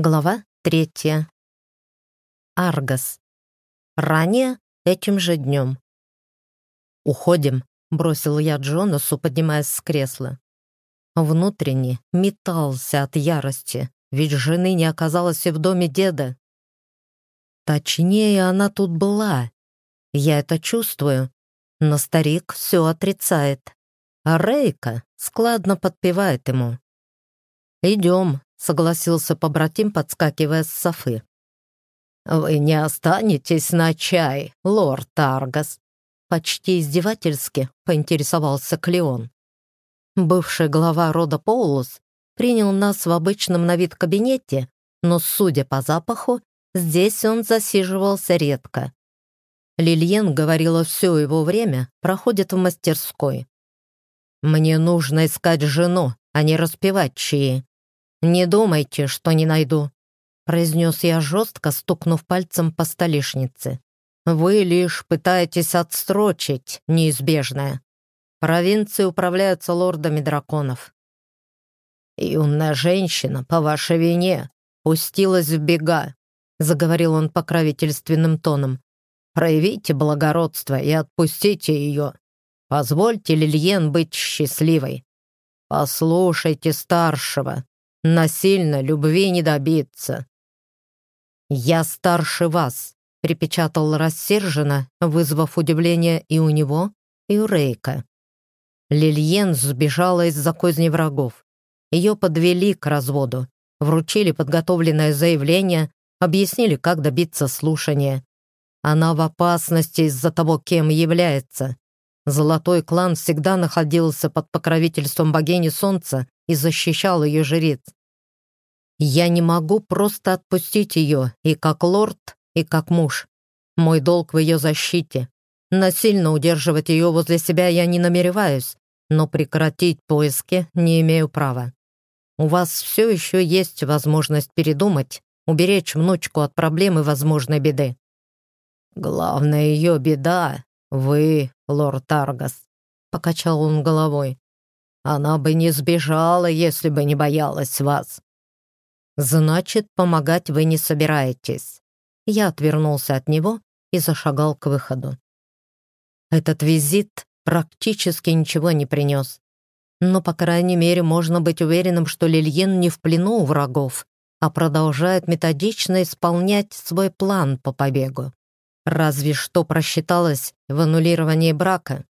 Глава третья. Аргос. Ранее этим же днем. «Уходим», — бросил я Джонасу, поднимаясь с кресла. Внутренне метался от ярости, ведь жены не оказалось и в доме деда. Точнее, она тут была. Я это чувствую, но старик все отрицает. А Рейка складно подпевает ему. «Идем», — согласился побратим, подскакивая с софы. «Вы не останетесь на чай, лорд Аргас?» Почти издевательски поинтересовался Клеон. Бывший глава рода Поулус принял нас в обычном на вид кабинете, но, судя по запаху, здесь он засиживался редко. Лильен говорила, все его время проходит в мастерской. «Мне нужно искать жену, а не распевать чьи. «Не думайте, что не найду», — произнес я жестко, стукнув пальцем по столешнице. «Вы лишь пытаетесь отстрочить неизбежное. Провинции управляются лордами драконов». «Юная женщина, по вашей вине, пустилась в бега», — заговорил он покровительственным тоном. «Проявите благородство и отпустите ее. Позвольте Лильен быть счастливой. Послушайте старшего, Насильно любви не добиться». «Я старше вас», — припечатал рассерженно, вызвав удивление и у него, и у Рейка. Лильен сбежала из-за козни врагов. Ее подвели к разводу, вручили подготовленное заявление, объяснили, как добиться слушания. Она в опасности из-за того, кем является. Золотой клан всегда находился под покровительством богини Солнца и защищал ее жрец. Я не могу просто отпустить ее и как лорд, и как муж. Мой долг в ее защите. Насильно удерживать ее возле себя я не намереваюсь, но прекратить поиски не имею права. У вас все еще есть возможность передумать, уберечь внучку от проблем и возможной беды. Главная ее беда — вы, лорд Аргас, — покачал он головой. Она бы не сбежала, если бы не боялась вас. Значит, помогать вы не собираетесь. Я отвернулся от него и зашагал к выходу. Этот визит практически ничего не принес. Но, по крайней мере, можно быть уверенным, что Лильен не в плену у врагов, а продолжает методично исполнять свой план по побегу. Разве что просчиталась в аннулировании брака.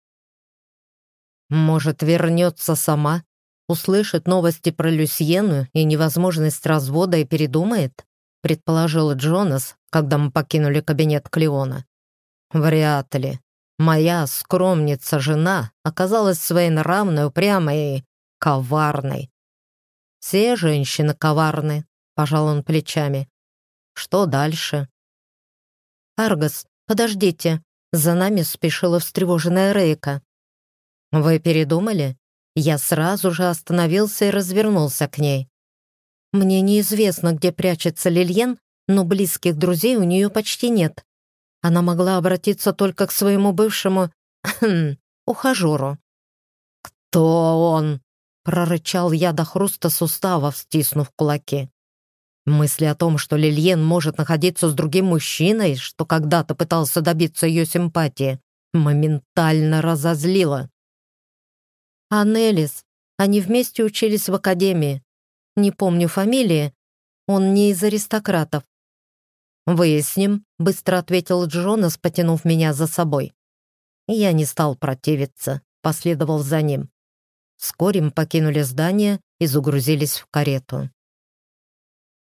Может, вернется сама, услышит новости про Люсьену и невозможность развода и передумает, предположил Джонас, когда мы покинули кабинет Клеона. Вряд ли. Моя скромница-жена оказалась своенравной, упрямой и коварной. Все женщины коварны, пожал он плечами. Что дальше? Аргос, подождите, за нами спешила встревоженная Рейка. «Вы передумали?» Я сразу же остановился и развернулся к ней. Мне неизвестно, где прячется Лильен, но близких друзей у нее почти нет. Она могла обратиться только к своему бывшему ухажеру. «Кто он?» — прорычал я до хруста суставов, стиснув кулаки. Мысли о том, что Лильен может находиться с другим мужчиной, что когда-то пытался добиться ее симпатии, моментально разозлила. Анелис. Они вместе учились в академии. Не помню фамилии. Он не из аристократов. «Выясним», — быстро ответил Джонас, потянув меня за собой. Я не стал противиться, последовал за ним. Вскоре мы покинули здание и загрузились в карету.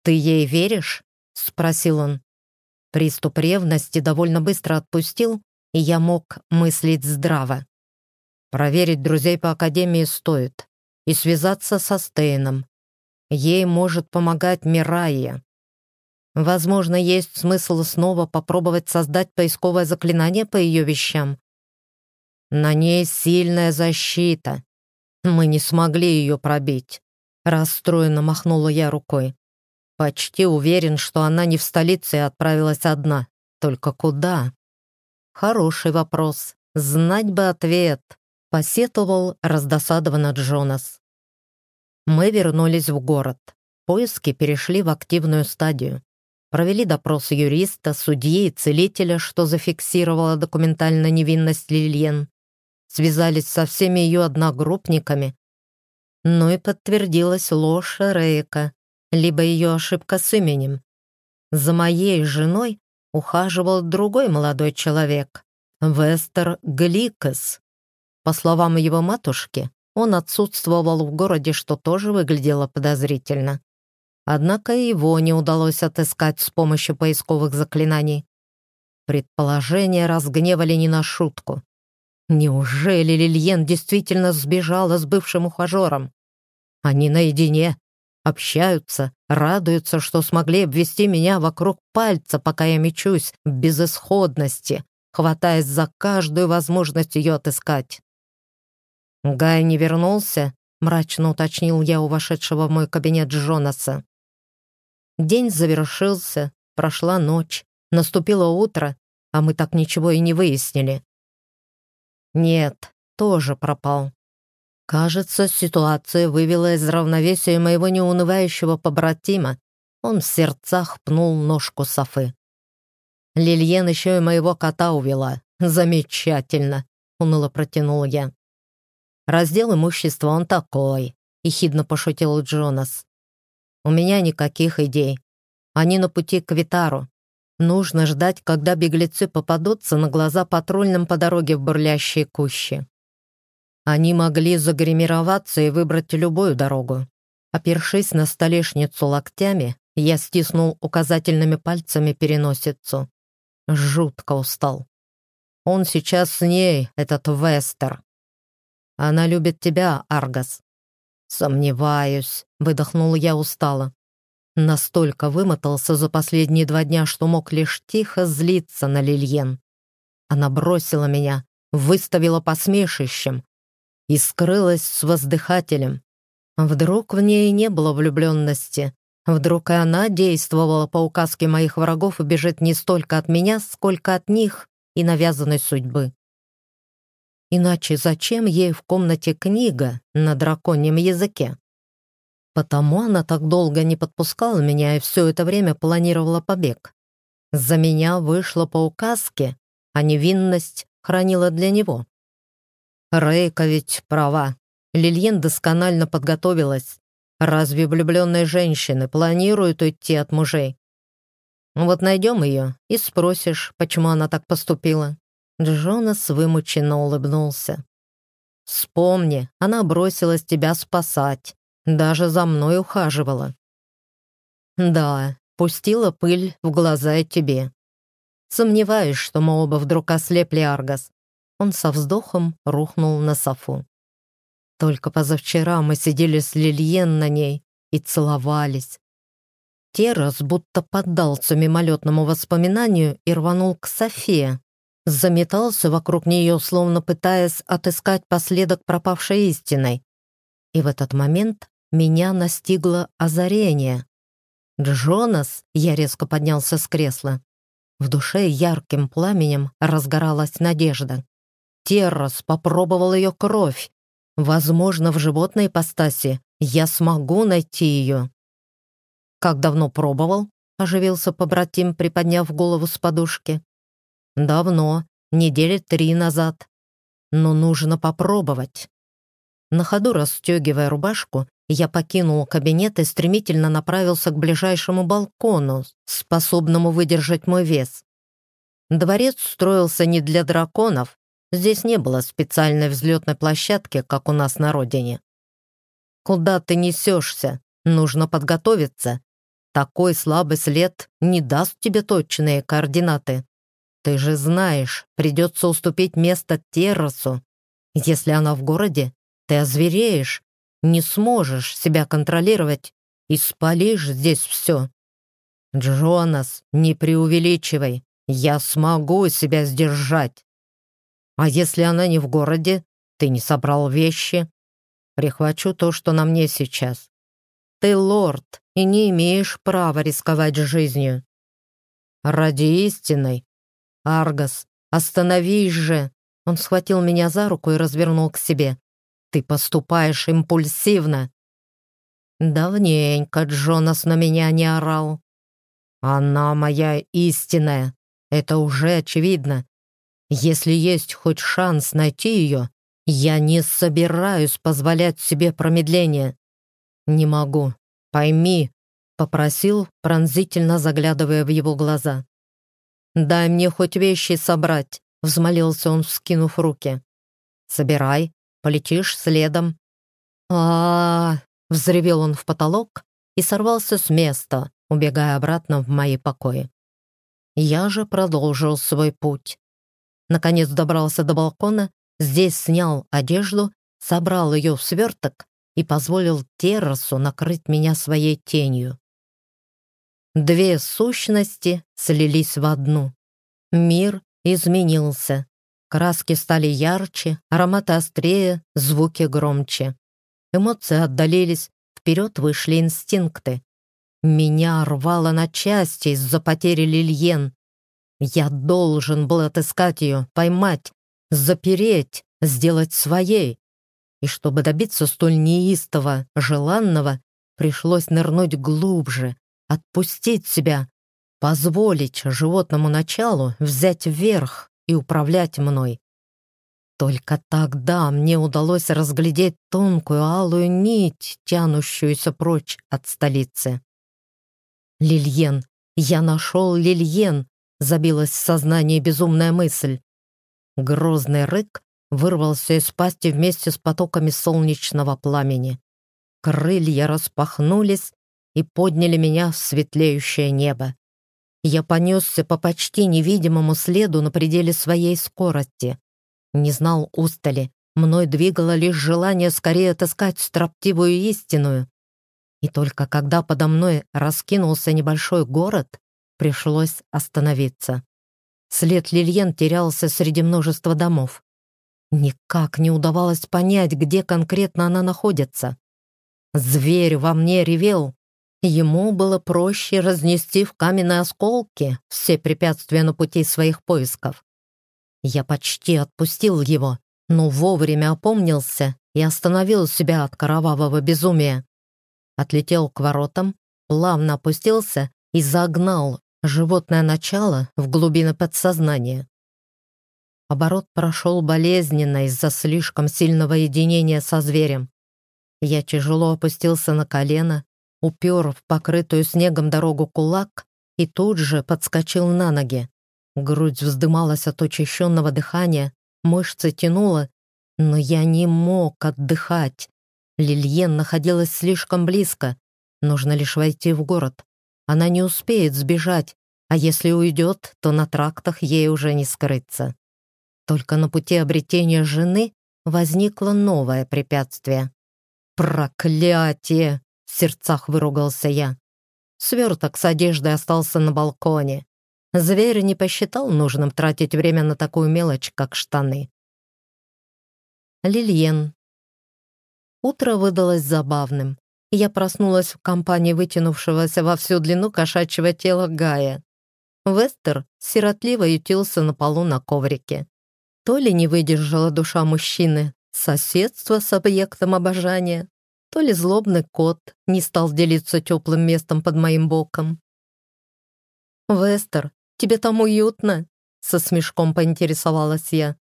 «Ты ей веришь?» — спросил он. Приступ ревности довольно быстро отпустил, и я мог мыслить здраво. Проверить друзей по Академии стоит. И связаться со Стейном. Ей может помогать Мирайя. Возможно, есть смысл снова попробовать создать поисковое заклинание по ее вещам. На ней сильная защита. Мы не смогли ее пробить. Расстроенно махнула я рукой. Почти уверен, что она не в столице и отправилась одна. Только куда? Хороший вопрос. Знать бы ответ посетовал раздосадованно Джонас. Мы вернулись в город. Поиски перешли в активную стадию. Провели допрос юриста, судьи и целителя, что зафиксировало документально невинность Лильен. Связались со всеми ее одногруппниками. Но и подтвердилась ложь Рейка, либо ее ошибка с именем. За моей женой ухаживал другой молодой человек, Вестер Гликес. По словам его матушки, он отсутствовал в городе, что тоже выглядело подозрительно. Однако его не удалось отыскать с помощью поисковых заклинаний. Предположения разгневали не на шутку. Неужели Лильен действительно сбежала с бывшим ухажером? Они наедине, общаются, радуются, что смогли обвести меня вокруг пальца, пока я мечусь в безысходности, хватаясь за каждую возможность ее отыскать. «Гай не вернулся?» — мрачно уточнил я у вошедшего в мой кабинет Джонаса. День завершился, прошла ночь, наступило утро, а мы так ничего и не выяснили. Нет, тоже пропал. Кажется, ситуация вывела из равновесия моего неунывающего побратима. Он в сердцах пнул ножку Софы. Лильен еще и моего кота увела. Замечательно, уныло протянул я. Раздел имущества он такой, ехидно пошутил Джонас. У меня никаких идей. Они на пути к Витару. Нужно ждать, когда беглецы попадутся на глаза патрульным по дороге в бурлящие кущи. Они могли загримироваться и выбрать любую дорогу. Опершись на столешницу локтями, я стиснул указательными пальцами переносицу. Жутко устал. Он сейчас с ней, этот Вестер. Она любит тебя, Аргас». «Сомневаюсь», — выдохнул я устало. Настолько вымотался за последние два дня, что мог лишь тихо злиться на Лильен. Она бросила меня, выставила посмешищем и скрылась с воздыхателем. Вдруг в ней не было влюбленности. Вдруг и она действовала по указке моих врагов и бежит не столько от меня, сколько от них и навязанной судьбы. Иначе зачем ей в комнате книга на драконьем языке? Потому она так долго не подпускала меня и все это время планировала побег. За меня вышла по указке, а невинность хранила для него. Рейка ведь права. Лильен досконально подготовилась. Разве влюбленные женщины планируют уйти от мужей? Вот найдем ее и спросишь, почему она так поступила. Джонас вымученно улыбнулся. «Вспомни, она бросилась тебя спасать, даже за мной ухаживала». «Да, пустила пыль в глаза и тебе. Сомневаюсь, что мы оба вдруг ослепли, Аргас». Он со вздохом рухнул на софу. «Только позавчера мы сидели с Лильен на ней и целовались. Террас будто поддался мимолетному воспоминанию и рванул к Софе, заметался вокруг нее, словно пытаясь отыскать последок пропавшей истиной. И в этот момент меня настигло озарение. «Джонас!» — я резко поднялся с кресла. В душе ярким пламенем разгоралась надежда. Террас попробовал ее кровь. Возможно, в животной ипостаси я смогу найти ее. «Как давно пробовал?» — оживился побратим, приподняв голову с подушки. Давно, недели три назад. Но нужно попробовать. На ходу расстегивая рубашку, я покинул кабинет и стремительно направился к ближайшему балкону, способному выдержать мой вес. Дворец строился не для драконов, здесь не было специальной взлетной площадки, как у нас на родине. Куда ты несешься? Нужно подготовиться. Такой слабый след не даст тебе точные координаты. Ты же знаешь, придется уступить место террасу. Если она в городе, ты озвереешь, не сможешь себя контролировать и спалишь здесь все. Джонас, не преувеличивай, я смогу себя сдержать. А если она не в городе, ты не собрал вещи? Прихвачу то, что на мне сейчас. Ты лорд и не имеешь права рисковать жизнью. Ради истины «Аргас, остановись же!» Он схватил меня за руку и развернул к себе. «Ты поступаешь импульсивно!» Давненько Джонас на меня не орал. Она моя истинная, это уже очевидно. Если есть хоть шанс найти ее, я не собираюсь позволять себе промедление. Не могу. Пойми, попросил, пронзительно заглядывая в его глаза. «Дай мне хоть вещи собрать», — взмолился он, вскинув руки. «Собирай, полетишь следом». а, -а, -а взревел он в потолок и сорвался с места, убегая обратно в мои покои. Я же продолжил свой путь. Наконец добрался до балкона, здесь снял одежду, собрал ее в сверток и позволил террасу накрыть меня своей тенью. Две сущности слились в одну. Мир изменился. Краски стали ярче, ароматы острее, звуки громче. Эмоции отдалились, вперед вышли инстинкты. Меня рвало на части из-за потери Лильен. Я должен был отыскать ее, поймать, запереть, сделать своей. И чтобы добиться столь неистого, желанного, пришлось нырнуть глубже, отпустить себя, позволить животному началу взять вверх и управлять мной. Только тогда мне удалось разглядеть тонкую алую нить, тянущуюся прочь от столицы. Лильен, я нашел Лильен, забилась в сознании безумная мысль. Грозный рык вырвался из пасти вместе с потоками солнечного пламени. Крылья распахнулись, и подняли меня в светлеющее небо. Я понесся по почти невидимому следу на пределе своей скорости. Не знал устали, мной двигало лишь желание скорее отыскать строптивую истинную. И только когда подо мной раскинулся небольшой город, пришлось остановиться. След Лильен терялся среди множества домов. Никак не удавалось понять, где конкретно она находится. Зверь во мне ревел, Ему было проще разнести в каменные осколки все препятствия на пути своих поисков. Я почти отпустил его, но вовремя опомнился и остановил себя от кровавого безумия. Отлетел к воротам, плавно опустился и загнал животное начало в глубины подсознания. Оборот прошел болезненно из-за слишком сильного единения со зверем. Я тяжело опустился на колено, упер в покрытую снегом дорогу кулак и тут же подскочил на ноги. Грудь вздымалась от учащенного дыхания, мышцы тянуло, но я не мог отдыхать. Лильен находилась слишком близко. Нужно лишь войти в город. Она не успеет сбежать, а если уйдет, то на трактах ей уже не скрыться. Только на пути обретения жены возникло новое препятствие. Проклятие! В сердцах выругался я. Сверток с одеждой остался на балконе. Зверь не посчитал нужным тратить время на такую мелочь, как штаны. Лильен. Утро выдалось забавным. Я проснулась в компании вытянувшегося во всю длину кошачьего тела Гая. Вестер сиротливо ютился на полу на коврике. То ли не выдержала душа мужчины, соседство с объектом обожания, то ли злобный кот не стал делиться теплым местом под моим боком. «Вестер, тебе там уютно?» Со смешком поинтересовалась я.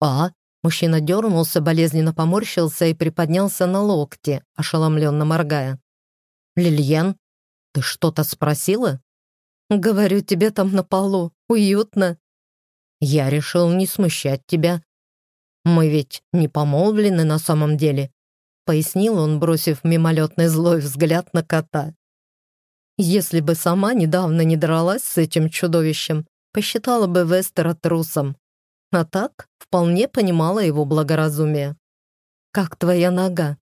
«А?» Мужчина дернулся, болезненно поморщился и приподнялся на локте, ошеломленно моргая. «Лильен, ты что-то спросила?» «Говорю, тебе там на полу. Уютно». «Я решил не смущать тебя. Мы ведь не помолвлены на самом деле пояснил он, бросив мимолетный злой взгляд на кота. Если бы сама недавно не дралась с этим чудовищем, посчитала бы Вестера трусом. А так вполне понимала его благоразумие. «Как твоя нога?»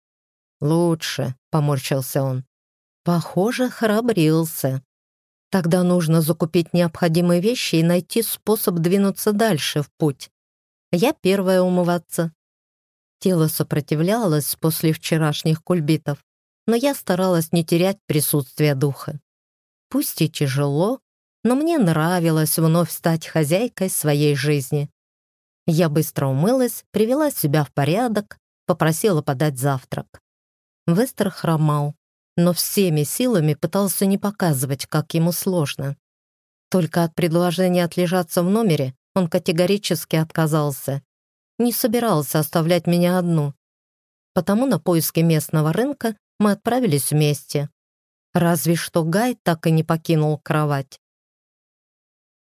«Лучше», — поморщился он. «Похоже, храбрился. Тогда нужно закупить необходимые вещи и найти способ двинуться дальше в путь. Я первая умываться, Тело сопротивлялось после вчерашних кульбитов, но я старалась не терять присутствие духа. Пусть и тяжело, но мне нравилось вновь стать хозяйкой своей жизни. Я быстро умылась, привела себя в порядок, попросила подать завтрак. Вестер хромал. но всеми силами пытался не показывать, как ему сложно. Только от предложения отлежаться в номере он категорически отказался. Не собирался оставлять меня одну. Потому на поиски местного рынка мы отправились вместе. Разве что Гай так и не покинул кровать.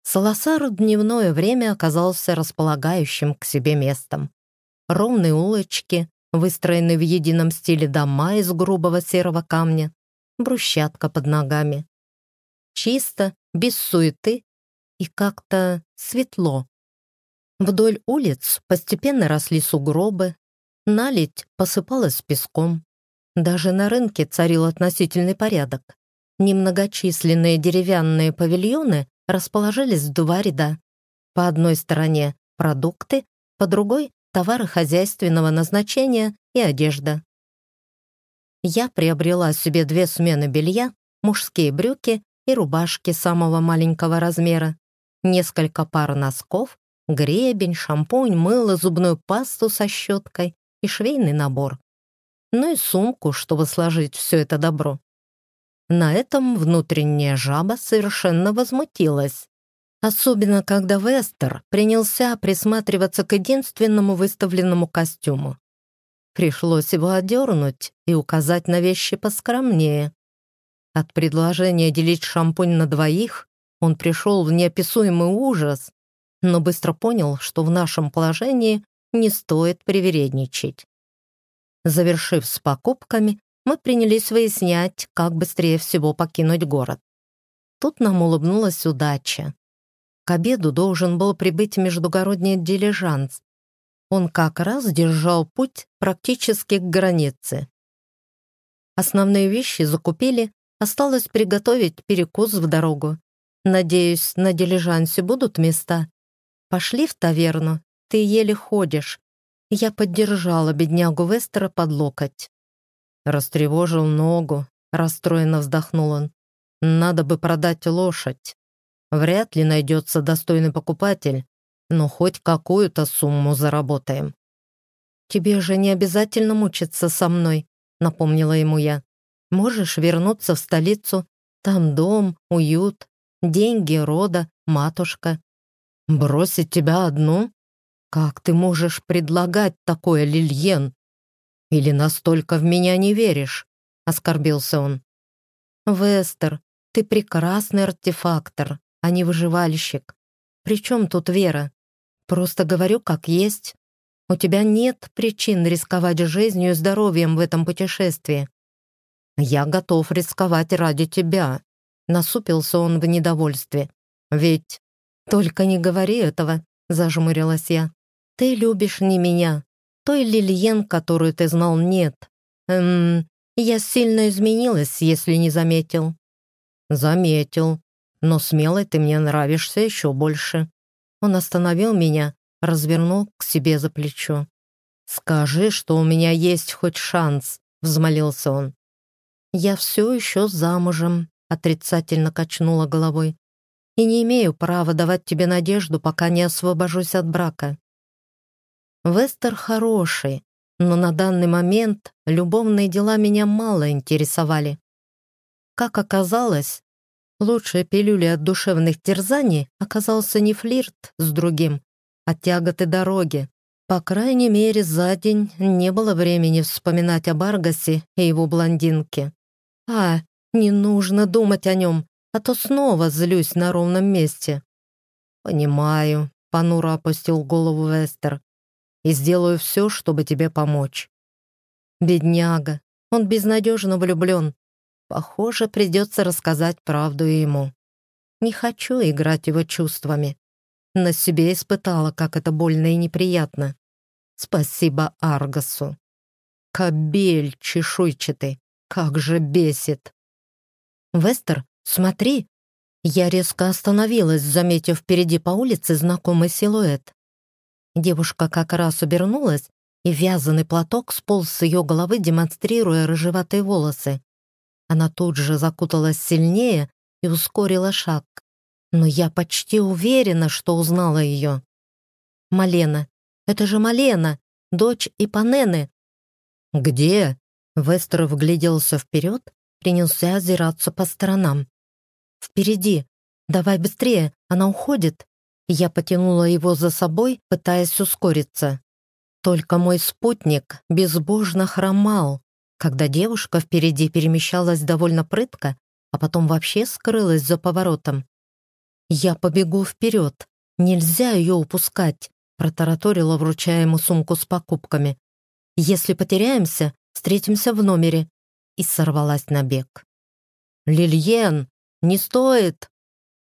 Саласар дневное время оказался располагающим к себе местом. Ровные улочки, выстроенные в едином стиле дома из грубого серого камня, брусчатка под ногами. Чисто, без суеты и как-то светло. Вдоль улиц постепенно росли сугробы, наледь посыпалась песком. Даже на рынке царил относительный порядок. Немногочисленные деревянные павильоны расположились в два ряда. По одной стороне продукты, по другой — товары хозяйственного назначения и одежда. Я приобрела себе две смены белья, мужские брюки и рубашки самого маленького размера, несколько пар носков, гребень, шампунь, мыло, зубную пасту со щеткой и швейный набор. Ну и сумку, чтобы сложить все это добро. На этом внутренняя жаба совершенно возмутилась. Особенно, когда Вестер принялся присматриваться к единственному выставленному костюму. Пришлось его одернуть и указать на вещи поскромнее. От предложения делить шампунь на двоих он пришел в неописуемый ужас, но быстро понял, что в нашем положении не стоит привередничать. Завершив с покупками, мы принялись выяснять, как быстрее всего покинуть город. Тут нам улыбнулась удача. К обеду должен был прибыть междугородний дилижанс. Он как раз держал путь практически к границе. Основные вещи закупили, осталось приготовить перекус в дорогу. Надеюсь, на дилижансе будут места. Пошли в таверну, ты еле ходишь. Я поддержала беднягу Вестера под локоть. Растревожил ногу, расстроенно вздохнул он. Надо бы продать лошадь. Вряд ли найдется достойный покупатель, но хоть какую-то сумму заработаем. «Тебе же не обязательно мучиться со мной», — напомнила ему я. «Можешь вернуться в столицу. Там дом, уют, деньги, рода, матушка. Бросить тебя одну? Как ты можешь предлагать такое, Лильен? Или настолько в меня не веришь?» — оскорбился он. «Вестер, ты прекрасный артефактор, а не выживальщик. Причем тут вера? Просто говорю как есть. У тебя нет причин рисковать жизнью и здоровьем в этом путешествии. Я готов рисковать ради тебя», — насупился он в недовольстве. «Ведь...» «Только не говори этого», — зажмурилась я. «Ты любишь не меня, той Лильен, которую ты знал, нет. Эм, я сильно изменилась, если не заметил». «Заметил. Но смелой ты мне нравишься еще больше». Он остановил меня, развернул к себе за плечо. «Скажи, что у меня есть хоть шанс», — взмолился он. «Я все еще замужем», — отрицательно качнула головой. «И не имею права давать тебе надежду, пока не освобожусь от брака. Вестер хороший, но на данный момент любовные дела меня мало интересовали. Как оказалось, лучшей пилюлей от душевных терзаний оказался не флирт с другим, а тяготы дороги. По крайней мере, за день не было времени вспоминать об Аргасе и его блондинке. А, не нужно думать о нем, а то снова злюсь на ровном месте. «Понимаю», — понуро опустил голову Вестер и сделаю все, чтобы тебе помочь». Бедняга, он безнадежно влюблен. Похоже, придется рассказать правду ему. Не хочу играть его чувствами. На себе испытала, как это больно и неприятно. Спасибо Аргасу. Кобель чешуйчатый, как же бесит. «Вестер, смотри!» Я резко остановилась, заметив впереди по улице знакомый силуэт. Девушка как раз обернулась, и вязаный платок сполз с ее головы, демонстрируя рыжеватые волосы. Она тут же закуталась сильнее и ускорила шаг. Но я почти уверена, что узнала ее. «Малена! Это же Малена! Дочь Ипанены!» «Где?» Вестер вгляделся вперед, принялся озираться по сторонам. «Впереди! Давай быстрее! Она уходит!» Я потянула его за собой, пытаясь ускориться. Только мой спутник безбожно хромал, когда девушка впереди перемещалась довольно прытко, а потом вообще скрылась за поворотом. «Я побегу вперед. Нельзя ее упускать», — протараторила, вручая ему сумку с покупками. «Если потеряемся, встретимся в номере». И сорвалась на бег. «Лильен, не стоит!»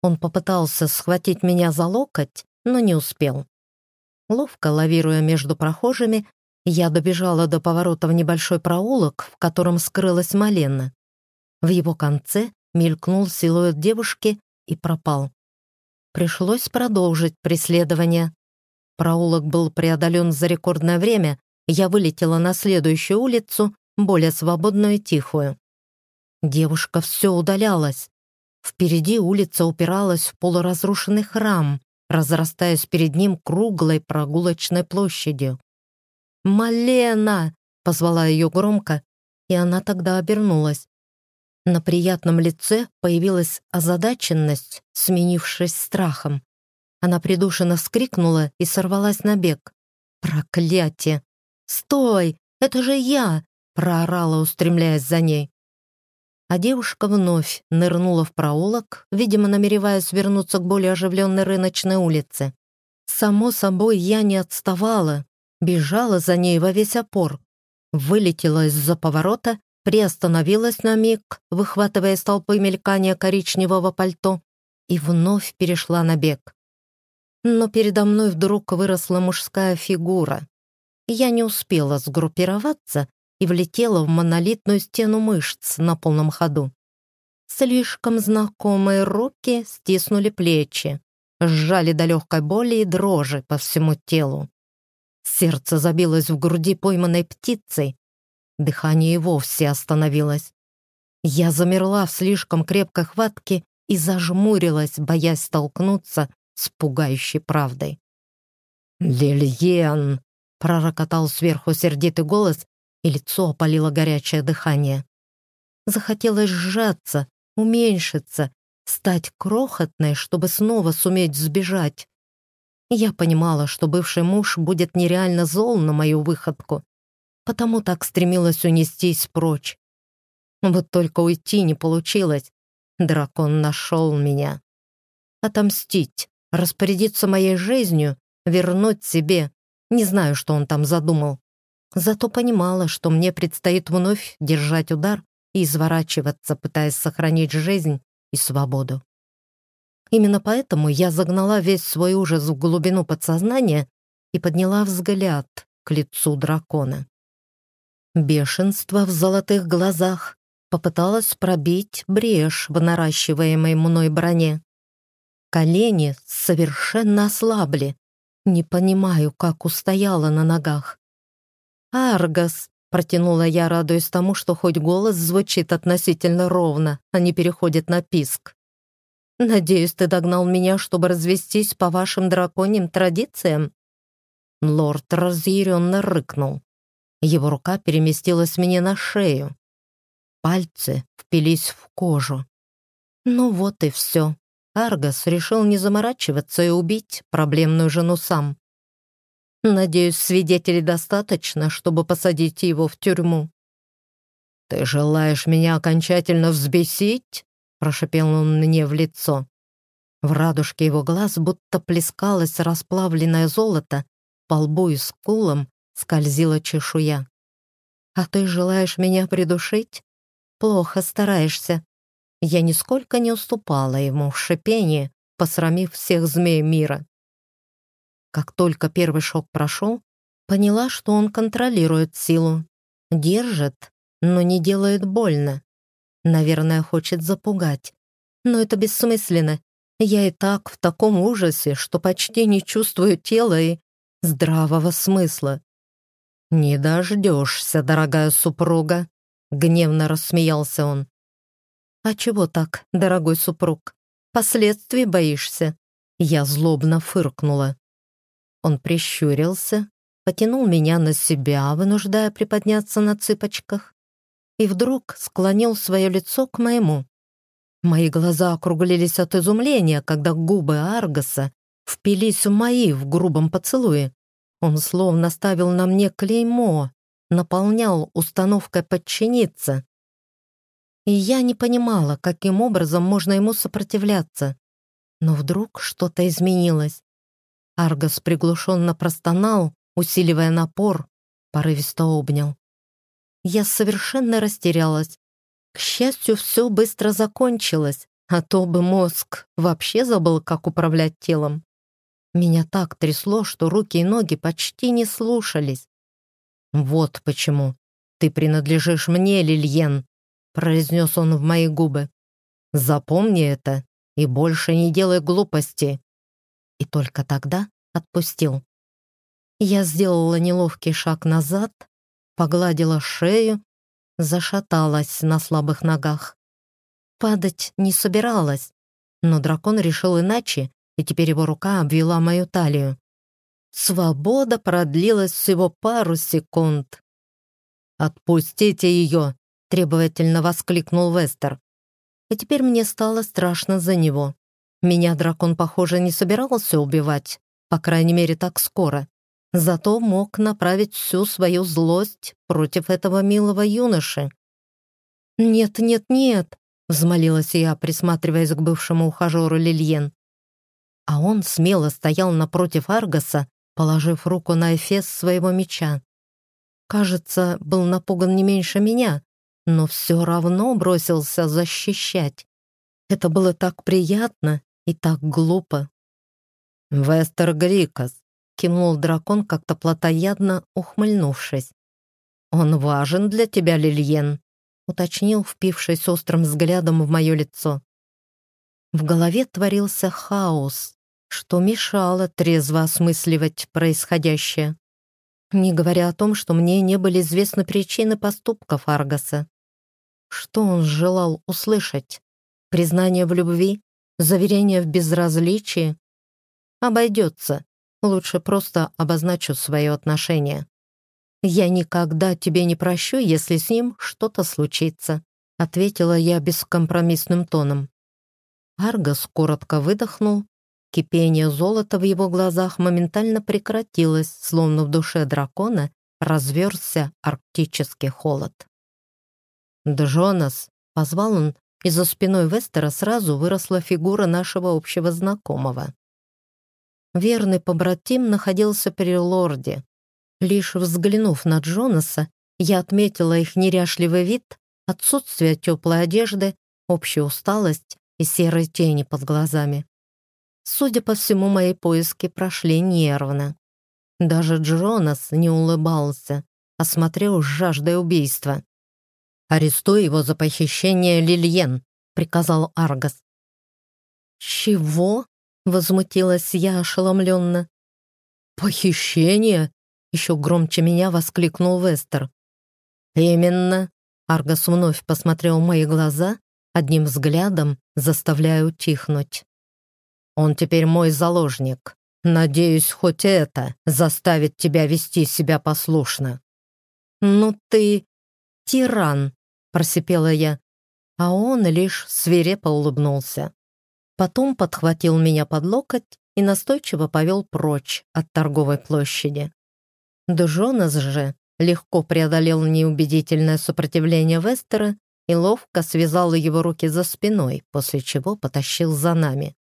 Он попытался схватить меня за локоть, но не успел. Ловко лавируя между прохожими, я добежала до поворота в небольшой проулок, в котором скрылась Малена. В его конце мелькнул силуэт девушки и пропал. Пришлось продолжить преследование. Проулок был преодолен за рекордное время, я вылетела на следующую улицу, более свободную и тихую. Девушка все удалялась. Впереди улица упиралась в полуразрушенный храм, разрастаясь перед ним круглой прогулочной площадью. «Малена!» — позвала ее громко, и она тогда обернулась. На приятном лице появилась озадаченность, сменившись страхом. Она придушенно вскрикнула и сорвалась на бег. «Проклятие! Стой! Это же я!» — проорала, устремляясь за ней. А девушка вновь нырнула в проулок, видимо, намереваясь вернуться к более оживленной рыночной улице. Само собой, я не отставала, бежала за ней во весь опор, вылетела из-за поворота приостановилась на миг, выхватывая из толпы мелькания коричневого пальто, и вновь перешла на бег. Но передо мной вдруг выросла мужская фигура. Я не успела сгруппироваться и влетела в монолитную стену мышц на полном ходу. Слишком знакомые руки стиснули плечи, сжали до легкой боли и дрожи по всему телу. Сердце забилось в груди пойманной птицей, Дыхание и вовсе остановилось. Я замерла в слишком крепкой хватке и зажмурилась, боясь столкнуться с пугающей правдой. «Лильен!» — пророкотал сверху сердитый голос, и лицо опалило горячее дыхание. Захотелось сжаться, уменьшиться, стать крохотной, чтобы снова суметь сбежать. Я понимала, что бывший муж будет нереально зол на мою выходку, потому так стремилась унестись прочь. Вот только уйти не получилось. Дракон нашел меня. Отомстить, распорядиться моей жизнью, вернуть себе. Не знаю, что он там задумал. Зато понимала, что мне предстоит вновь держать удар и изворачиваться, пытаясь сохранить жизнь и свободу. Именно поэтому я загнала весь свой ужас в глубину подсознания и подняла взгляд к лицу дракона. Бешенство в золотых глазах попыталась пробить брешь в наращиваемой мной броне. Колени совершенно ослабли. Не понимаю, как устояла на ногах. «Аргас!» — протянула я, радуясь тому, что хоть голос звучит относительно ровно, а не переходит на писк. «Надеюсь, ты догнал меня, чтобы развестись по вашим драконьим традициям?» Лорд разъяренно рыкнул. Его рука переместилась мне на шею. Пальцы впились в кожу. Ну вот и все. Аргас решил не заморачиваться и убить проблемную жену сам. Надеюсь, свидетелей достаточно, чтобы посадить его в тюрьму. «Ты желаешь меня окончательно взбесить?» прошепел он мне в лицо. В радужке его глаз будто плескалось расплавленное золото, по лбу и скулам скользила чешуя. «А ты желаешь меня придушить? Плохо стараешься». Я нисколько не уступала ему в шипении, посрамив всех змей мира. Как только первый шок прошел, поняла, что он контролирует силу. Держит, но не делает больно. Наверное, хочет запугать. Но это бессмысленно. Я и так в таком ужасе, что почти не чувствую тела и здравого смысла. «Не дождешься, дорогая супруга», — гневно рассмеялся он. «А чего так, дорогой супруг? Последствий боишься?» Я злобно фыркнула. Он прищурился, потянул меня на себя, вынуждая приподняться на цыпочках. и вдруг склонил свое лицо к моему. Мои глаза округлились от изумления, когда губы Аргаса впились в мои в грубом поцелуе. Он словно ставил на мне клеймо, наполнял установкой подчиниться. И я не понимала, каким образом можно ему сопротивляться. Но вдруг что-то изменилось. Аргос приглушенно простонал, усиливая напор, порывисто обнял. Я совершенно растерялась. К счастью, все быстро закончилось, а то бы мозг вообще забыл, как управлять телом. Меня так трясло, что руки и ноги почти не слушались. «Вот почему. Ты принадлежишь мне, Лильен», — произнес он в мои губы. «Запомни это и больше не делай глупости». И только тогда отпустил. Я сделала неловкий шаг назад, погладила шею, зашаталась на слабых ногах. Падать не собиралась, но дракон решил иначе и теперь его рука обвела мою талию. Свобода продлилась всего пару секунд. «Отпустите ее!» — требовательно воскликнул Вестер. И теперь мне стало страшно за него. Меня дракон, похоже, не собирался убивать, по крайней мере, так скоро. Зато мог направить всю свою злость против этого милого юноши. «Нет, нет, нет!» — взмолилась я, присматриваясь к бывшему ухажеру Лильен а он смело стоял напротив Аргаса, положив руку на эфес своего меча. Кажется, был напуган не меньше меня, но все равно бросился защищать. Это было так приятно и так глупо. «Вестер Грикос», — кивнул дракон, как-то плотоядно ухмыльнувшись. «Он важен для тебя, Лильен», — уточнил, впившись острым взглядом в мое лицо. В голове творился хаос, что мешало трезво осмысливать происходящее. Не говоря о том, что мне не были известны причины поступков Аргаса. Что он желал услышать? Признание в любви? Заверение в безразличии? Обойдется. Лучше просто обозначу свое отношение. «Я никогда тебе не прощу, если с ним что-то случится», ответила я бескомпромиссным тоном. Аргас коротко выдохнул. Кипение золота в его глазах моментально прекратилось, словно в душе дракона разверзся арктический холод. «Джонас!» — позвал он, и за спиной Вестера сразу выросла фигура нашего общего знакомого. Верный побратим находился при лорде. Лишь взглянув на Джонаса, я отметила их неряшливый вид, отсутствие теплой одежды, общую усталость и серые тени под глазами. Судя по всему, мои поиски прошли нервно. Даже Джонас не улыбался, а смотрел с жаждой убийства. «Арестуй его за похищение Лильен», — приказал Аргас. «Чего?» — возмутилась я ошеломленно. «Похищение?» — еще громче меня воскликнул Вестер. «Именно», — Аргас вновь посмотрел в мои глаза одним взглядом заставляя утихнуть. «Он теперь мой заложник. Надеюсь, хоть это заставит тебя вести себя послушно». «Ну ты тиран», — просипела я, а он лишь свирепо улыбнулся. Потом подхватил меня под локоть и настойчиво повел прочь от торговой площади. Джонас же легко преодолел неубедительное сопротивление Вестера и ловко связал его руки за спиной, после чего потащил за нами.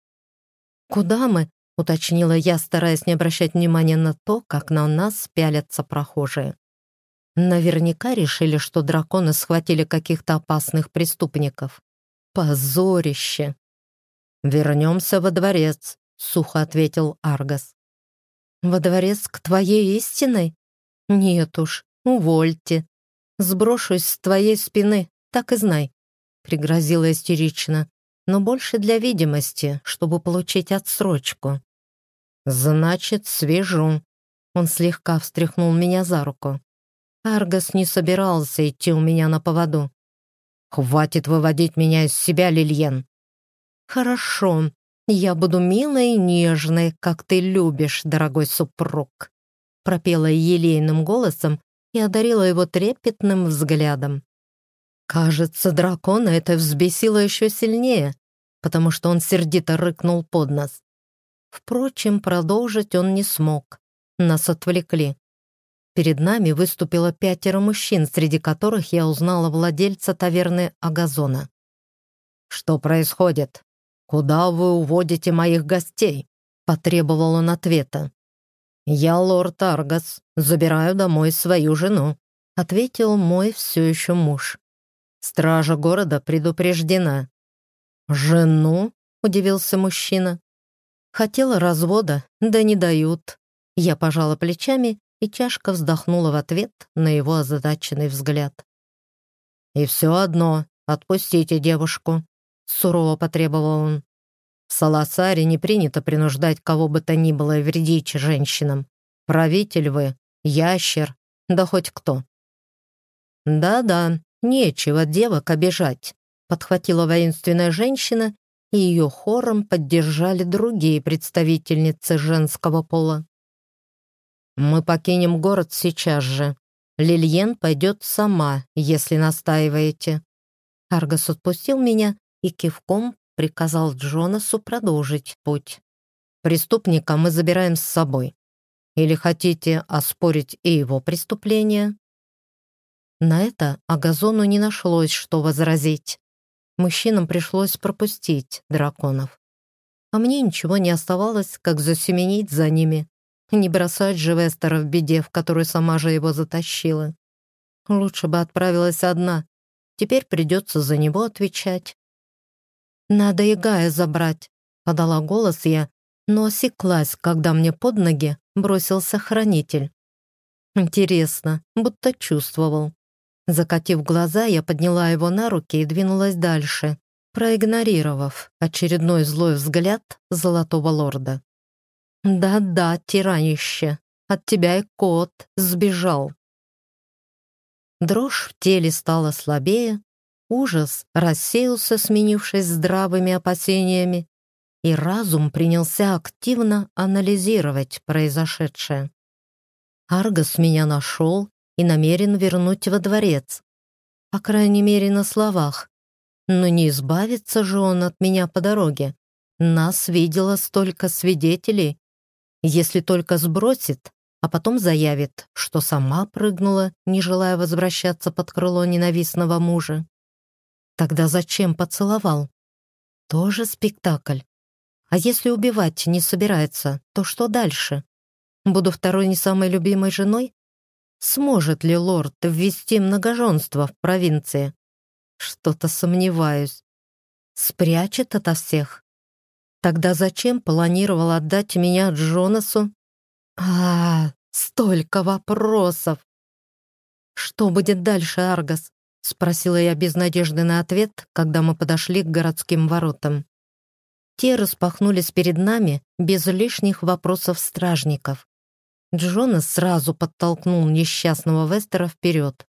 «Куда мы?» — уточнила я, стараясь не обращать внимания на то, как на нас пялятся прохожие. Наверняка решили, что драконы схватили каких-то опасных преступников. Позорище! «Вернемся во дворец», — сухо ответил Аргас. «Во дворец к твоей истиной? Нет уж, увольте. Сброшусь с твоей спины, так и знай», — пригрозила истерично, но больше для видимости, чтобы получить отсрочку. «Значит, свежу». Он слегка встряхнул меня за руку. Аргос не собирался идти у меня на поводу. «Хватит выводить меня из себя, Лильен!» «Хорошо, я буду милой и нежной, как ты любишь, дорогой супруг», пропела елейным голосом и одарила его трепетным взглядом. Кажется, дракона это взбесило еще сильнее, потому что он сердито рыкнул под нос. Впрочем, продолжить он не смог. Нас отвлекли. Перед нами выступило пятеро мужчин, среди которых я узнала владельца таверны Агазона. «Что происходит? Куда вы уводите моих гостей?» — потребовал он ответа. «Я лорд Аргас, забираю домой свою жену», — ответил мой все еще муж. Стража города предупреждена. «Жену?» — удивился мужчина. Хотела развода, да не дают. Я пожала плечами, и чашка вздохнула в ответ на его озадаченный взгляд. «И все одно, отпустите девушку», — сурово потребовал он. «В Саласаре не принято принуждать кого бы то ни было вредить женщинам. Правитель вы, ящер, да хоть кто». «Да-да, «Нечего девок обижать», — подхватила воинственная женщина, и ее хором поддержали другие представительницы женского пола. «Мы покинем город сейчас же. Лильен пойдет сама, если настаиваете». Аргос отпустил меня и кивком приказал Джонасу продолжить путь. «Преступника мы забираем с собой. Или хотите оспорить и его преступление?» На это Агазону не нашлось, что возразить. Мужчинам пришлось пропустить драконов. А мне ничего не оставалось, как засеменить за ними, не бросать же Вестера в беде, в которую сама же его затащила. Лучше бы отправилась одна. Теперь придется за него отвечать. «Надо Игая забрать», — подала голос я, но осеклась, когда мне под ноги бросился хранитель. Интересно, будто чувствовал. Закатив глаза, я подняла его на руки и двинулась дальше, проигнорировав очередной злой взгляд золотого лорда. «Да-да, тиранище, от тебя и кот сбежал». Дрожь в теле стала слабее, ужас рассеялся, сменившись здравыми опасениями, и разум принялся активно анализировать произошедшее. Аргос меня нашел и намерен вернуть во дворец. По крайней мере, на словах. Но не избавится же он от меня по дороге. Нас видело столько свидетелей. Если только сбросит, а потом заявит, что сама прыгнула, не желая возвращаться под крыло ненавистного мужа. Тогда зачем поцеловал? Тоже спектакль. А если убивать не собирается, то что дальше? Буду второй не самой любимой женой? Сможет ли лорд ввести многоженство в провинции? Что-то сомневаюсь. Спрячет ото всех? Тогда зачем планировал отдать меня Джонасу? А, столько вопросов! Что будет дальше, Аргас? Спросила я без надежды на ответ, когда мы подошли к городским воротам. Те распахнулись перед нами без лишних вопросов стражников. Джонас сразу подтолкнул несчастного Вестера вперед.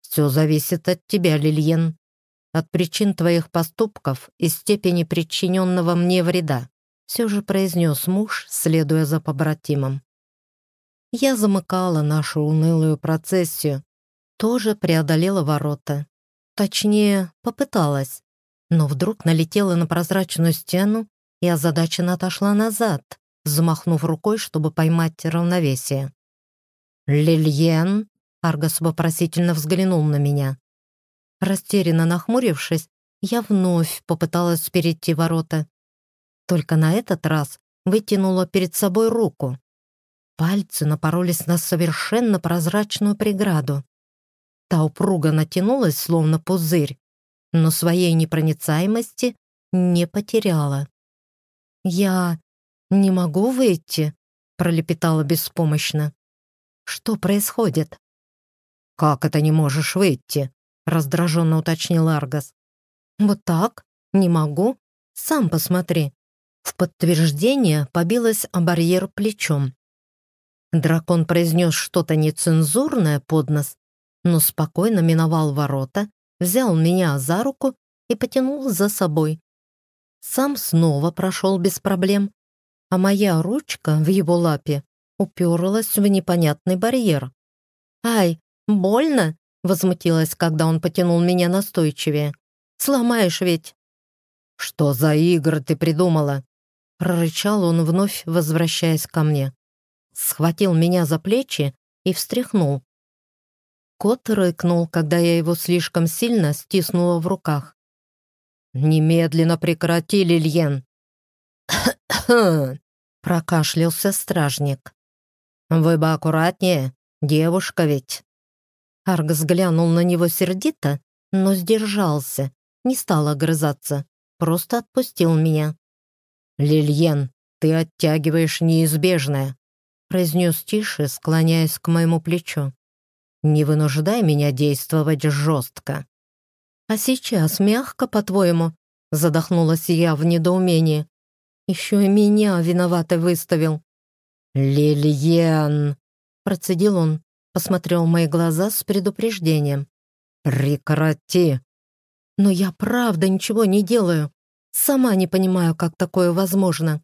«Все зависит от тебя, Лильен, от причин твоих поступков и степени причиненного мне вреда», все же произнес муж, следуя за побратимом. Я замыкала нашу унылую процессию, тоже преодолела ворота. Точнее, попыталась, но вдруг налетела на прозрачную стену и озадаченно отошла назад, взмахнув рукой, чтобы поймать равновесие. «Лильен?» — Аргос вопросительно взглянул на меня. Растерянно нахмурившись, я вновь попыталась перейти ворота. Только на этот раз вытянула перед собой руку. Пальцы напоролись на совершенно прозрачную преграду. Та упруго натянулась, словно пузырь, но своей непроницаемости не потеряла. Я «Не могу выйти», — пролепетала беспомощно. «Что происходит?» «Как это не можешь выйти?» — раздраженно уточнил Аргас. «Вот так? Не могу? Сам посмотри». В подтверждение побилась о барьер плечом. Дракон произнес что-то нецензурное под нос, но спокойно миновал ворота, взял меня за руку и потянул за собой. Сам снова прошел без проблем, а моя ручка в его лапе уперлась в непонятный барьер. «Ай, больно?» Возмутилась, когда он потянул меня настойчивее. «Сломаешь ведь!» «Что за игры ты придумала?» Прорычал он вновь, возвращаясь ко мне. Схватил меня за плечи и встряхнул. Кот рыкнул, когда я его слишком сильно стиснула в руках. «Немедленно прекрати, Лильен!» прокашлялся стражник. «Вы бы аккуратнее, девушка ведь!» Аргас глянул на него сердито, но сдержался, не стал огрызаться, просто отпустил меня. «Лильен, ты оттягиваешь неизбежное», произнес тише, склоняясь к моему плечу. «Не вынуждай меня действовать жестко». «А сейчас мягко, по-твоему?» задохнулась я в недоумении. «Еще и меня виноватой выставил». «Лильен!» процедил он, посмотрел в мои глаза с предупреждением. «Прекрати!» «Но я правда ничего не делаю. Сама не понимаю, как такое возможно».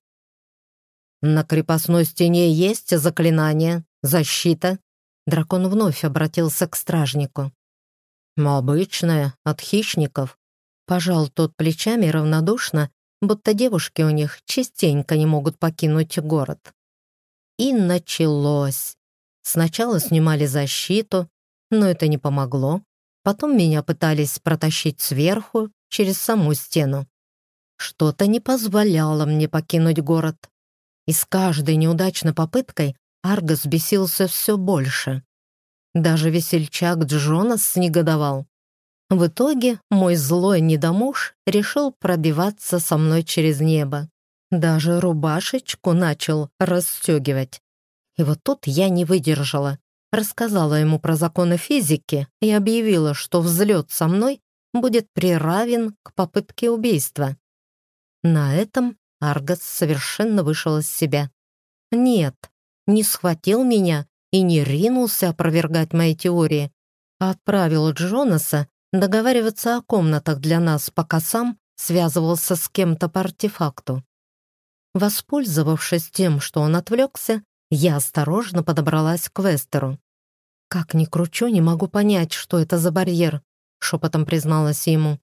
«На крепостной стене есть заклинание, защита?» Дракон вновь обратился к стражнику. «Обычное, от хищников». Пожал тот плечами равнодушно, будто девушки у них частенько не могут покинуть город. И началось. Сначала снимали защиту, но это не помогло. Потом меня пытались протащить сверху, через саму стену. Что-то не позволяло мне покинуть город. И с каждой неудачной попыткой Аргос бесился все больше. Даже весельчак Джонас негодовал. В итоге мой злой недомуж решил пробиваться со мной через небо. Даже рубашечку начал расстегивать. И вот тут я не выдержала. Рассказала ему про законы физики и объявила, что взлет со мной будет приравен к попытке убийства. На этом Аргас совершенно вышел из себя. Нет, не схватил меня и не ринулся опровергать мои теории, а отправил Джонаса договариваться о комнатах для нас, пока сам связывался с кем-то по артефакту. Воспользовавшись тем, что он отвлекся, я осторожно подобралась к Вестеру. «Как ни кручу, не могу понять, что это за барьер», — шепотом призналась ему.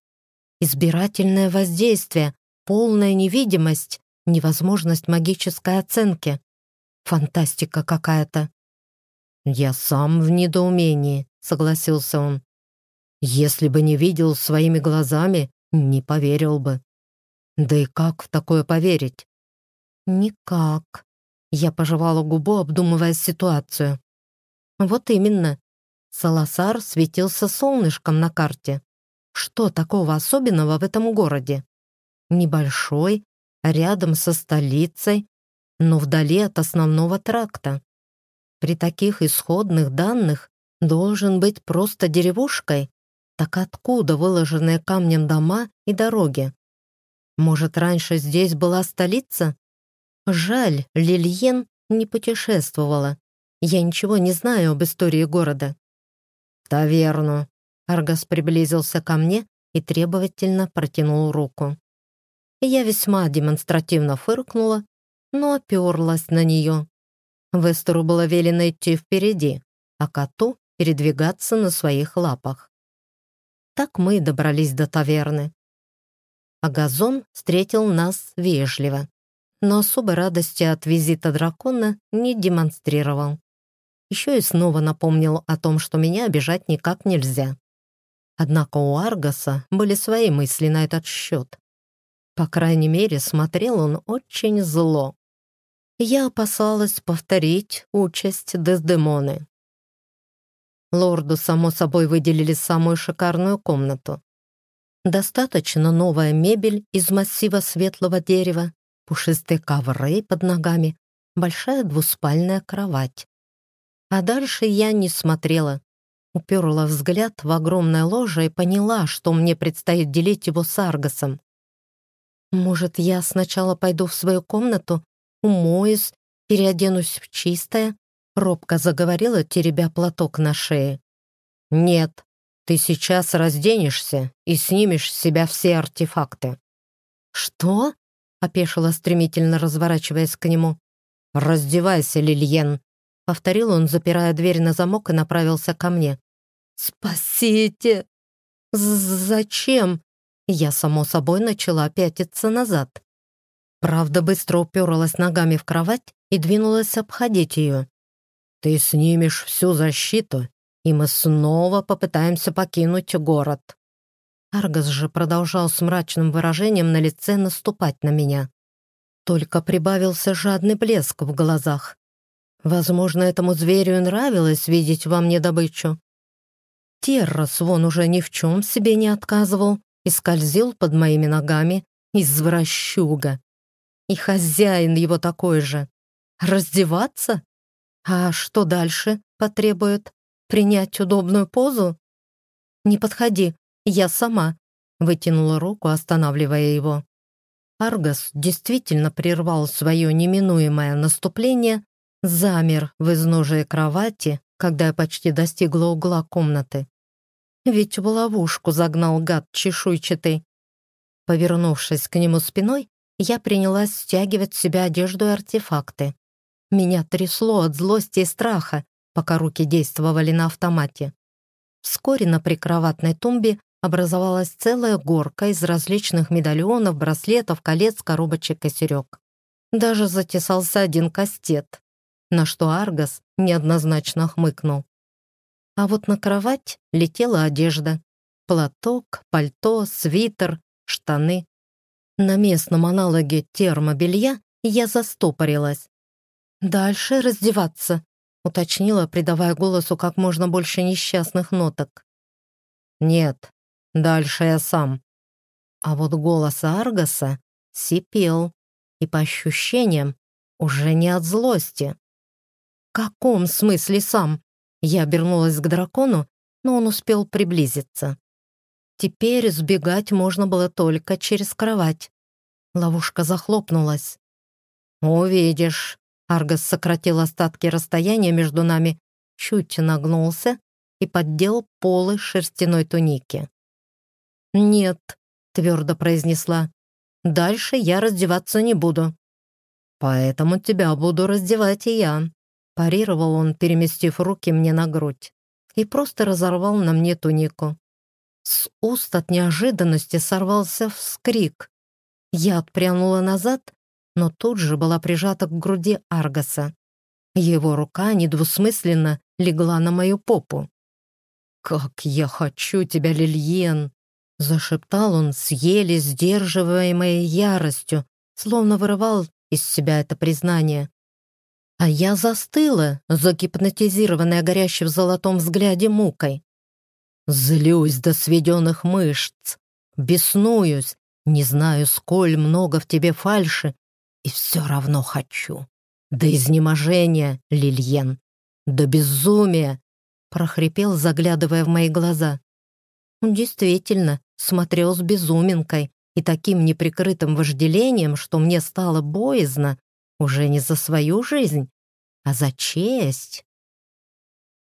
«Избирательное воздействие, полная невидимость, невозможность магической оценки. Фантастика какая-то. «Я сам в недоумении», — согласился он. «Если бы не видел своими глазами, не поверил бы. Да и как в такое поверить?» «Никак», — я пожевала губу, обдумывая ситуацию. «Вот именно. Саласар светился солнышком на карте. Что такого особенного в этом городе? небольшой, рядом со столицей, но вдали от основного тракта. При таких исходных данных должен быть просто деревушкой. Так откуда выложенные камнем дома и дороги? Может, раньше здесь была столица? Жаль, Лильен не путешествовала. Я ничего не знаю об истории города. «Таверну!» Аргас приблизился ко мне и требовательно протянул руку. Я весьма демонстративно фыркнула, но оперлась на нее. Вестеру было велено идти впереди, а коту передвигаться на своих лапах. Так мы добрались до таверны. А газон встретил нас вежливо, но особой радости от визита дракона не демонстрировал. Еще и снова напомнил о том, что меня обижать никак нельзя. Однако у Аргаса были свои мысли на этот счет. По крайней мере, смотрел он очень зло. Я опасалась повторить участь Дездемоны. Лорду, само собой, выделили самую шикарную комнату. Достаточно новая мебель из массива светлого дерева, пушистые ковры под ногами, большая двуспальная кровать. А дальше я не смотрела. Уперла взгляд в огромное ложе и поняла, что мне предстоит делить его с Аргосом. Может, я сначала пойду в свою комнату, умоюсь, переоденусь в чистое?» Робко заговорила, теребя платок на шее. «Нет, ты сейчас разденешься и снимешь с себя все артефакты». «Что?» — опешила стремительно, разворачиваясь к нему. «Раздевайся, Лильен», — повторил он, запирая дверь на замок и направился ко мне. «Спасите!» «Зачем?» Я, само собой, начала пятиться назад. Правда, быстро уперлась ногами в кровать и двинулась обходить ее. «Ты снимешь всю защиту, и мы снова попытаемся покинуть город». Аргас же продолжал с мрачным выражением на лице наступать на меня. Только прибавился жадный блеск в глазах. Возможно, этому зверю нравилось видеть во мне добычу. Террас вон уже ни в чем себе не отказывал и скользил под моими ногами, извращуга. И хозяин его такой же. Раздеваться? А что дальше потребует? Принять удобную позу? Не подходи, я сама, вытянула руку, останавливая его. Аргас действительно прервал свое неминуемое наступление, замер в изножии кровати, когда я почти достигла угла комнаты. Ведь в ловушку загнал гад чешуйчатый. Повернувшись к нему спиной, я принялась стягивать с себя одежду и артефакты. Меня трясло от злости и страха, пока руки действовали на автомате. Вскоре на прикроватной тумбе образовалась целая горка из различных медальонов, браслетов, колец, коробочек и серег. Даже затесался один кастет, на что Аргас неоднозначно хмыкнул. А вот на кровать летела одежда. Платок, пальто, свитер, штаны. На местном аналоге термобелья я застопорилась. «Дальше раздеваться», — уточнила, придавая голосу как можно больше несчастных ноток. «Нет, дальше я сам». А вот голос Аргаса сипел, и по ощущениям уже не от злости. «В каком смысле сам?» Я обернулась к дракону, но он успел приблизиться. Теперь сбегать можно было только через кровать. Ловушка захлопнулась. «Увидишь», — Аргас сократил остатки расстояния между нами, чуть нагнулся и поддел полы шерстяной туники. «Нет», — твердо произнесла, — «дальше я раздеваться не буду». «Поэтому тебя буду раздевать и я», Парировал он, переместив руки мне на грудь, и просто разорвал на мне тунику. С уст от неожиданности сорвался вскрик. Я отпрянула назад, но тут же была прижата к груди Аргаса. Его рука недвусмысленно легла на мою попу. «Как я хочу тебя, Лильен!» — зашептал он с еле сдерживаемой яростью, словно вырывал из себя это признание. А я застыла, загипнотизированная горящей в золотом взгляде мукой. Злюсь до сведенных мышц, беснуюсь, не знаю, сколь много в тебе фальши, и все равно хочу. До изнеможения, Лильен, до безумия, прохрипел, заглядывая в мои глаза. Действительно, смотрел с безуминкой и таким неприкрытым вожделением, что мне стало боязно уже не за свою жизнь, а за честь.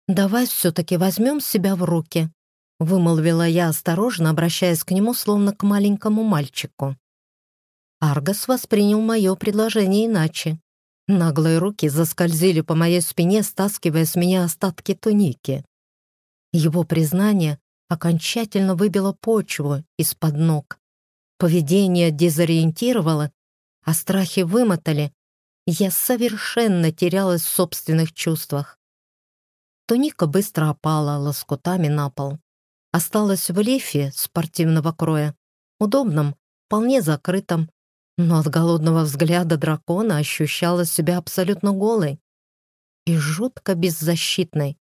«Давай все-таки возьмем себя в руки», — вымолвила я осторожно, обращаясь к нему словно к маленькому мальчику. Аргос воспринял мое предложение иначе. Наглые руки заскользили по моей спине, стаскивая с меня остатки туники. Его признание окончательно выбило почву из-под ног. Поведение дезориентировало, а страхи вымотали, я совершенно терялась в собственных чувствах. Туника быстро опала лоскутами на пол. Осталась в лифе спортивного кроя, удобном, вполне закрытом, но от голодного взгляда дракона ощущала себя абсолютно голой и жутко беззащитной.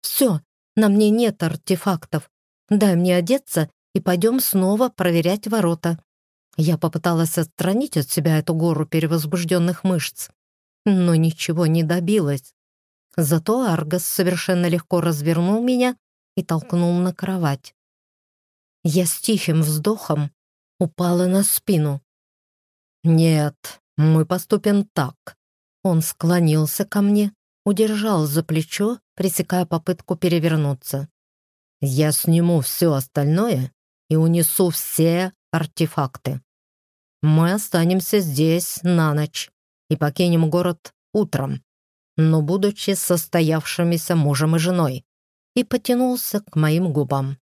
«Все, на мне нет артефактов. Дай мне одеться и пойдем снова проверять ворота». Я попыталась отстранить от себя эту гору перевозбужденных мышц, но ничего не добилась. Зато Аргос совершенно легко развернул меня и толкнул на кровать. Я с тихим вздохом упала на спину. «Нет, мы поступим так». Он склонился ко мне, удержал за плечо, пресекая попытку перевернуться. «Я сниму все остальное и унесу все артефакты. Мы останемся здесь на ночь и покинем город утром, но будучи состоявшимися мужем и женой. и потянулся к моим губам.